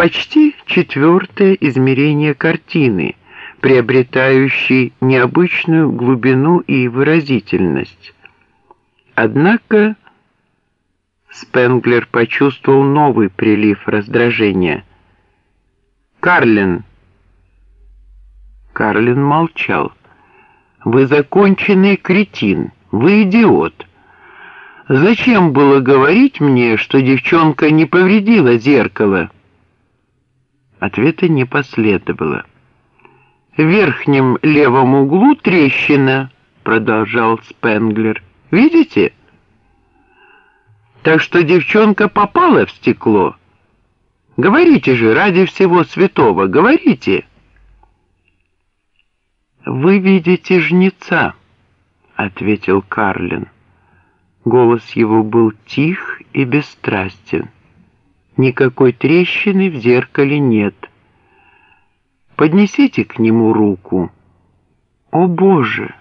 Почти четвертое измерение картины, приобретающей необычную глубину и выразительность. Однако Спенглер почувствовал новый прилив раздражения. «Карлин!» Карлин молчал. «Вы законченный кретин! Вы идиот!» Зачем было говорить мне, что девчонка не повредила зеркало? Ответа не последовало. В верхнем левом углу трещина, продолжал Спенглер. Видите? Так что девчонка попала в стекло. Говорите же, ради всего святого, говорите. Вы видите жнеца, ответил Карлин. Голос его был тих и бесстрастен. Никакой трещины в зеркале нет. Поднесите к нему руку. О, Боже!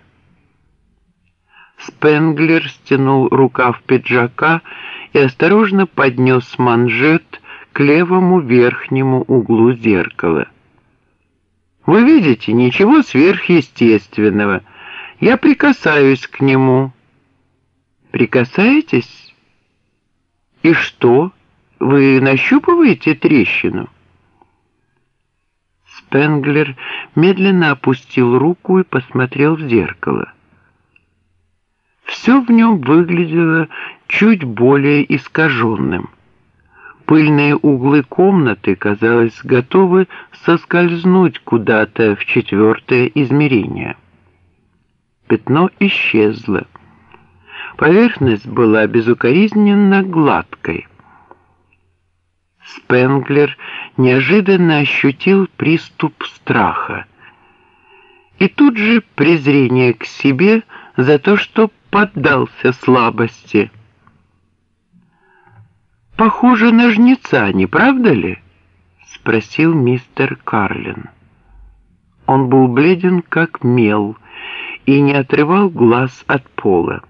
Спенглер стянул рукав пиджака и осторожно поднес манжет к левому верхнему углу зеркала. «Вы видите, ничего сверхъестественного. Я прикасаюсь к нему». Прикасаетесь? И что? Вы нащупываете трещину? Спенглер медленно опустил руку и посмотрел в зеркало. Все в нем выглядело чуть более искаженным. Пыльные углы комнаты, казалось, готовы соскользнуть куда-то в четвертое измерение. Пятно исчезло. Поверхность была безукоризненно гладкой. Спенглер неожиданно ощутил приступ страха. И тут же презрение к себе за то, что поддался слабости. «Похоже на жнеца, не правда ли?» — спросил мистер Карлин. Он был бледен, как мел, и не отрывал глаз от пола.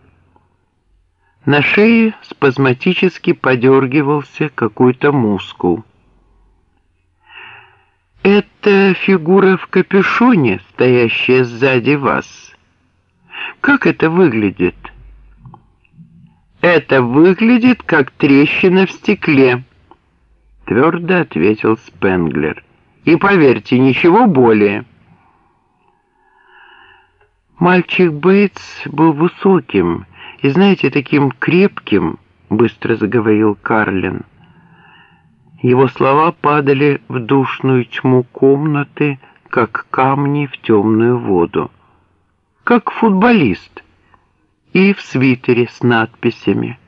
На шее спазматически подергивался какой-то мускул. «Это фигура в капюшоне, стоящая сзади вас. Как это выглядит?» «Это выглядит, как трещина в стекле», — твердо ответил Спенглер. «И поверьте, ничего более». Мальчик Бейтс был высоким, и знаете, таким крепким, быстро заговорил Карлин. Его слова падали в душную тьму комнаты, как камни в темную воду. Как футболист. И в свитере с надписями.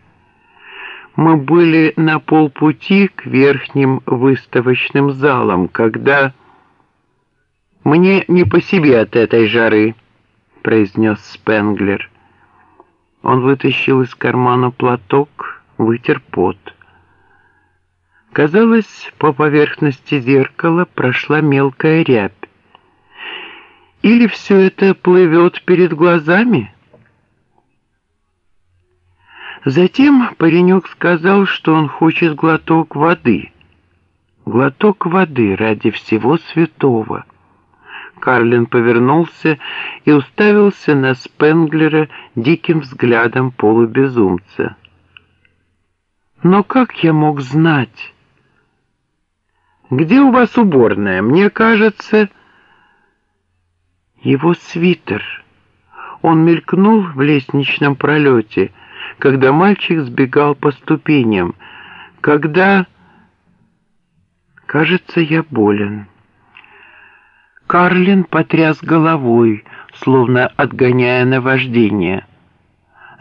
Мы были на полпути к верхним выставочным залам, когда... «Мне не по себе от этой жары», — произнес Спенглер. Он вытащил из кармана платок, вытер пот. Казалось, по поверхности зеркала прошла мелкая рябь. Или все это плывет перед глазами? Затем паренек сказал, что он хочет глоток воды. Глоток воды ради всего святого. Карлин повернулся и уставился на Спенглера диким взглядом полубезумца. «Но как я мог знать?» «Где у вас уборная? Мне кажется...» Его свитер. Он мелькнул в лестничном пролете, когда мальчик сбегал по ступеням, когда... «Кажется, я болен». Карлин потряс головой, словно отгоняя наваждение.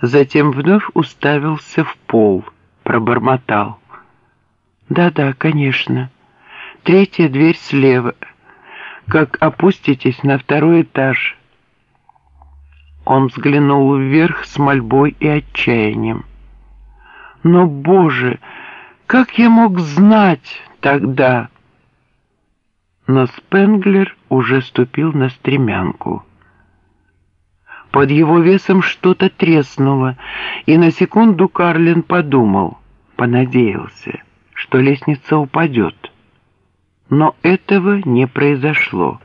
Затем вновь уставился в пол, пробормотал. «Да-да, конечно. Третья дверь слева. Как опуститесь на второй этаж». Он взглянул вверх с мольбой и отчаянием. «Но, Боже, как я мог знать тогда?» Но Спенглер уже ступил на стремянку. Под его весом что-то треснуло, и на секунду Карлин подумал, понадеялся, что лестница упадет. Но этого не произошло.